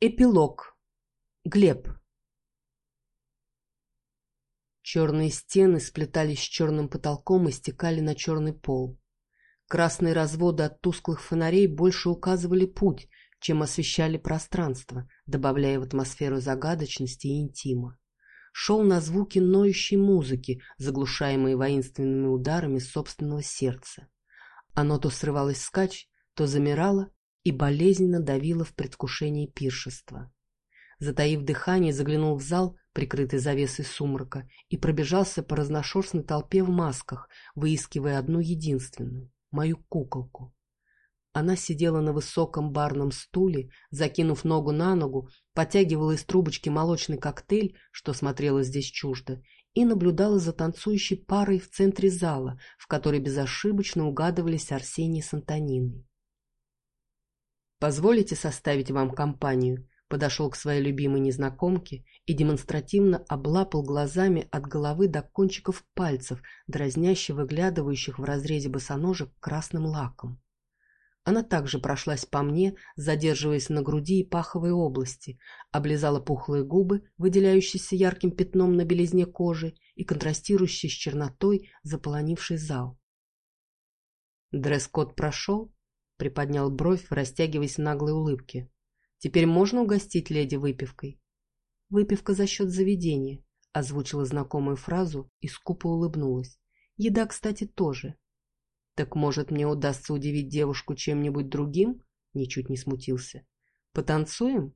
Эпилог. Глеб. Черные стены сплетались с черным потолком и стекали на черный пол. Красные разводы от тусклых фонарей больше указывали путь, чем освещали пространство, добавляя в атмосферу загадочности и интима. Шел на звуки ноющей музыки, заглушаемые воинственными ударами собственного сердца. Оно то срывалось скач, то замирало и болезненно давило в предвкушении пиршества. Затаив дыхание, заглянул в зал, прикрытый завесой сумрака, и пробежался по разношерстной толпе в масках, выискивая одну единственную — мою куколку. Она сидела на высоком барном стуле, закинув ногу на ногу, потягивала из трубочки молочный коктейль, что смотрело здесь чуждо, и наблюдала за танцующей парой в центре зала, в которой безошибочно угадывались Арсений с Антониной. «Позволите составить вам компанию?» Подошел к своей любимой незнакомке и демонстративно облапал глазами от головы до кончиков пальцев, дразняще выглядывающих в разрезе босоножек красным лаком. Она также прошлась по мне, задерживаясь на груди и паховой области, облизала пухлые губы, выделяющиеся ярким пятном на белизне кожи и контрастирующие с чернотой заполонивший зал. Дресс-код прошел, приподнял бровь, растягиваясь в наглой улыбке. «Теперь можно угостить леди выпивкой?» «Выпивка за счет заведения», — озвучила знакомую фразу и скупо улыбнулась. «Еда, кстати, тоже». «Так, может, мне удастся удивить девушку чем-нибудь другим?» Ничуть не смутился. «Потанцуем?»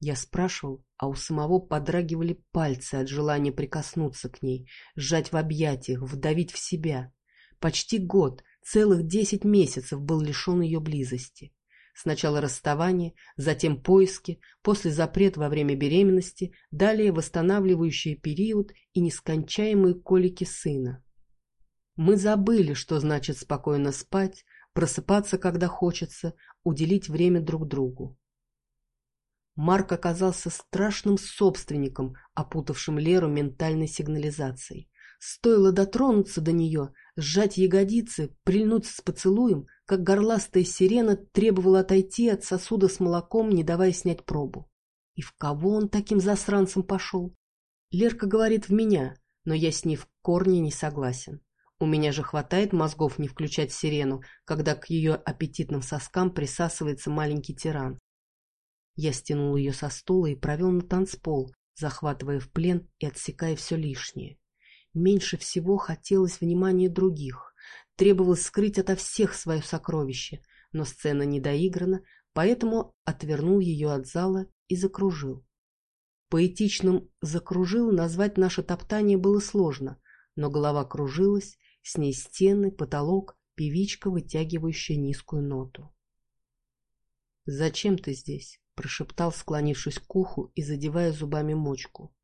Я спрашивал, а у самого подрагивали пальцы от желания прикоснуться к ней, сжать в объятиях, вдавить в себя. Почти год, целых десять месяцев был лишен ее близости. Сначала расставание, затем поиски, после запрет во время беременности, далее восстанавливающий период и нескончаемые колики сына. Мы забыли, что значит спокойно спать, просыпаться, когда хочется, уделить время друг другу. Марк оказался страшным собственником, опутавшим Леру ментальной сигнализацией. Стоило дотронуться до нее, сжать ягодицы, прильнуть с поцелуем, как горластая сирена требовала отойти от сосуда с молоком, не давая снять пробу. И в кого он таким засранцем пошел? Лерка говорит в меня, но я с ней в корне не согласен. У меня же хватает мозгов не включать сирену, когда к ее аппетитным соскам присасывается маленький тиран. Я стянул ее со стула и провел на танцпол, захватывая в плен и отсекая все лишнее. Меньше всего хотелось внимания других. Требовалось скрыть ото всех свое сокровище, но сцена не доиграна, поэтому отвернул ее от зала и закружил. Поэтичным «закружил» назвать наше топтание было сложно, но голова кружилась, с ней стены, потолок, певичка, вытягивающая низкую ноту. «Зачем ты здесь?» — прошептал, склонившись к уху и задевая зубами мочку.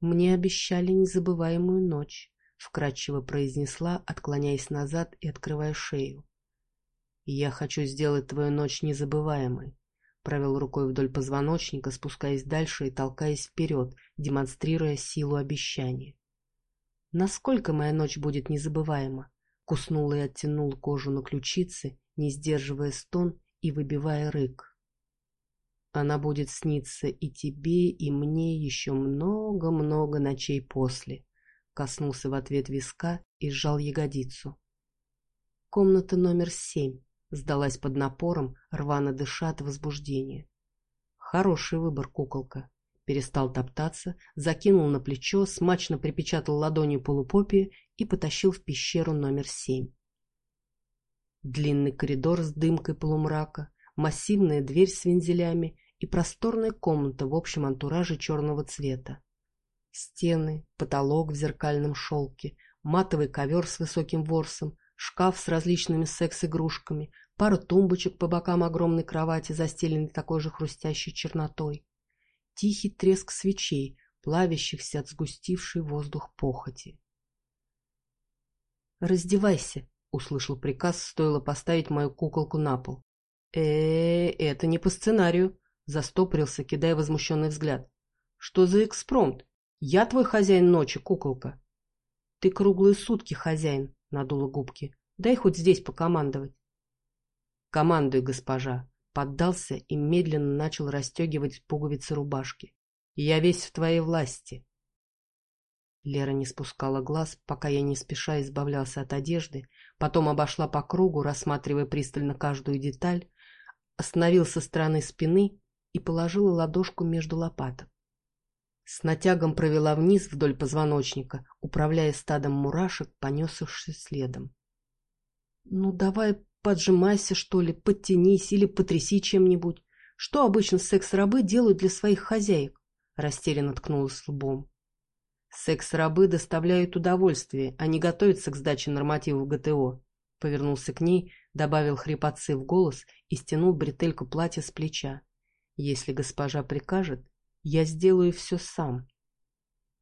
«Мне обещали незабываемую ночь», — вкратчиво произнесла, отклоняясь назад и открывая шею. «Я хочу сделать твою ночь незабываемой», — провел рукой вдоль позвоночника, спускаясь дальше и толкаясь вперед, демонстрируя силу обещания. «Насколько моя ночь будет незабываема?» Куснула и оттянула кожу на ключице, не сдерживая стон и выбивая рык. Она будет сниться и тебе, и мне еще много-много ночей после. Коснулся в ответ виска и сжал ягодицу. Комната номер семь. Сдалась под напором, рвано дыша от возбуждения. Хороший выбор, куколка. Перестал топтаться, закинул на плечо, смачно припечатал ладонью полупопия и потащил в пещеру номер семь. Длинный коридор с дымкой полумрака, массивная дверь с вензелями и просторная комната в общем антураже черного цвета. Стены, потолок в зеркальном шелке, матовый ковер с высоким ворсом, шкаф с различными секс-игрушками, пара тумбочек по бокам огромной кровати, застеленной такой же хрустящей чернотой. Тихий треск свечей, плавящихся от сгустившей воздух похоти. «Раздевайся!» — услышал приказ, стоило поставить мою куколку на пол. э, -э это не по сценарию», Застопорился, кидая возмущенный взгляд. «Что за экспромт? Я твой хозяин ночи, куколка!» «Ты круглые сутки хозяин», — надула губки. «Дай хоть здесь покомандовать». «Командуй, госпожа», поддался и медленно начал расстегивать пуговицы рубашки. «Я весь в твоей власти». Лера не спускала глаз, пока я не спеша избавлялся от одежды, потом обошла по кругу, рассматривая пристально каждую деталь, остановился со стороны спины и положила ладошку между лопаток. С натягом провела вниз вдоль позвоночника, управляя стадом мурашек, понесшихся следом. — Ну, давай поджимайся, что ли, подтянись или потряси чем-нибудь. Что обычно секс-рабы делают для своих хозяек? Растерянно ткнулась лбом. Секс-рабы доставляют удовольствие, а не готовятся к сдаче нормативов ГТО. Повернулся к ней, добавил хрипотцы в голос и стянул бретельку платья с плеча. Если госпожа прикажет, я сделаю все сам.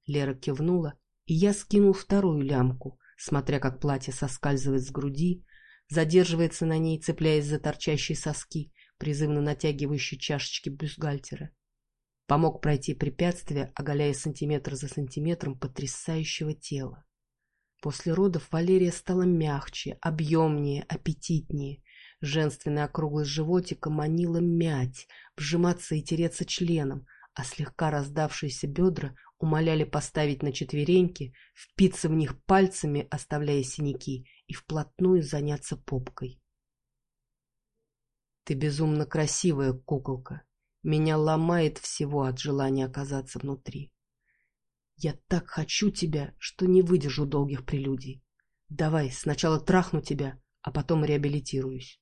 Лера кивнула, и я скинул вторую лямку, смотря как платье соскальзывает с груди, задерживается на ней, цепляясь за торчащие соски, призывно натягивающие чашечки бюстгальтера. Помог пройти препятствие, оголяя сантиметр за сантиметром потрясающего тела. После родов Валерия стала мягче, объемнее, аппетитнее. Женственная округлость животика манила мять, вжиматься и тереться членом, а слегка раздавшиеся бедра умоляли поставить на четвереньки, впиться в них пальцами, оставляя синяки, и вплотную заняться попкой. «Ты безумно красивая, куколка. Меня ломает всего от желания оказаться внутри. Я так хочу тебя, что не выдержу долгих прелюдий. Давай, сначала трахну тебя, а потом реабилитируюсь».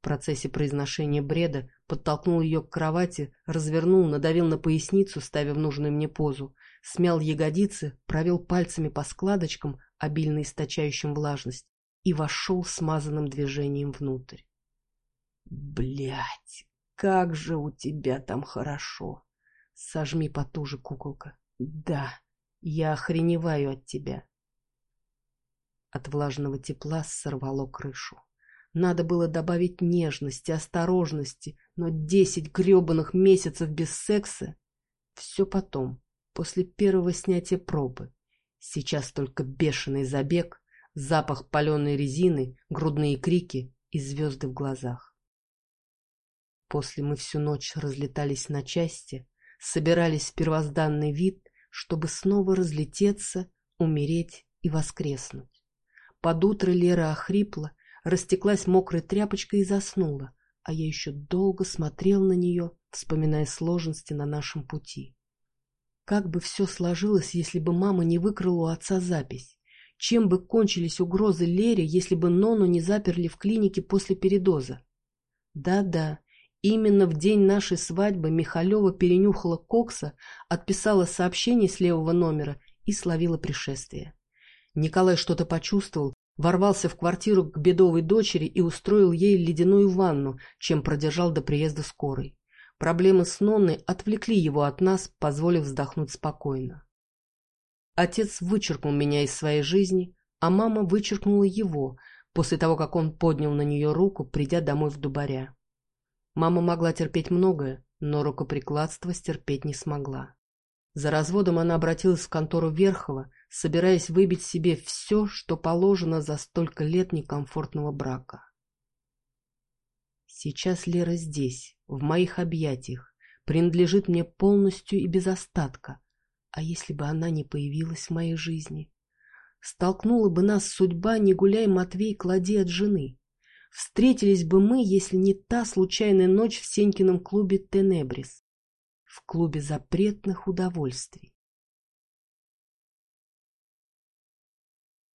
В процессе произношения бреда подтолкнул ее к кровати, развернул, надавил на поясницу, ставя в нужную мне позу, смял ягодицы, провел пальцами по складочкам, обильно источающим влажность, и вошел смазанным движением внутрь. Блять, как же у тебя там хорошо! Сожми потуже, куколка. Да, я охреневаю от тебя. От влажного тепла сорвало крышу. Надо было добавить нежности, осторожности, но десять гребаных месяцев без секса — все потом, после первого снятия пробы. Сейчас только бешеный забег, запах паленой резины, грудные крики и звезды в глазах. После мы всю ночь разлетались на части, собирались в первозданный вид, чтобы снова разлететься, умереть и воскреснуть. Под утро Лера охрипла, растеклась мокрой тряпочкой и заснула, а я еще долго смотрел на нее, вспоминая сложности на нашем пути. Как бы все сложилось, если бы мама не выкрала у отца запись? Чем бы кончились угрозы Лере, если бы Нону не заперли в клинике после передоза? Да-да, именно в день нашей свадьбы Михалева перенюхала Кокса, отписала сообщение с левого номера и словила пришествие. Николай что-то почувствовал, ворвался в квартиру к бедовой дочери и устроил ей ледяную ванну, чем продержал до приезда скорой. Проблемы с Нонной отвлекли его от нас, позволив вздохнуть спокойно. Отец вычеркнул меня из своей жизни, а мама вычеркнула его, после того, как он поднял на нее руку, придя домой в Дубаря. Мама могла терпеть многое, но рукоприкладство стерпеть не смогла. За разводом она обратилась в контору Верхова, собираясь выбить себе все, что положено за столько лет некомфортного брака. Сейчас Лера здесь, в моих объятиях, принадлежит мне полностью и без остатка. А если бы она не появилась в моей жизни? Столкнула бы нас судьба, не гуляй, Матвей, клади от жены. Встретились бы мы, если не та случайная ночь в Сенькином клубе «Тенебрис» в клубе запретных удовольствий.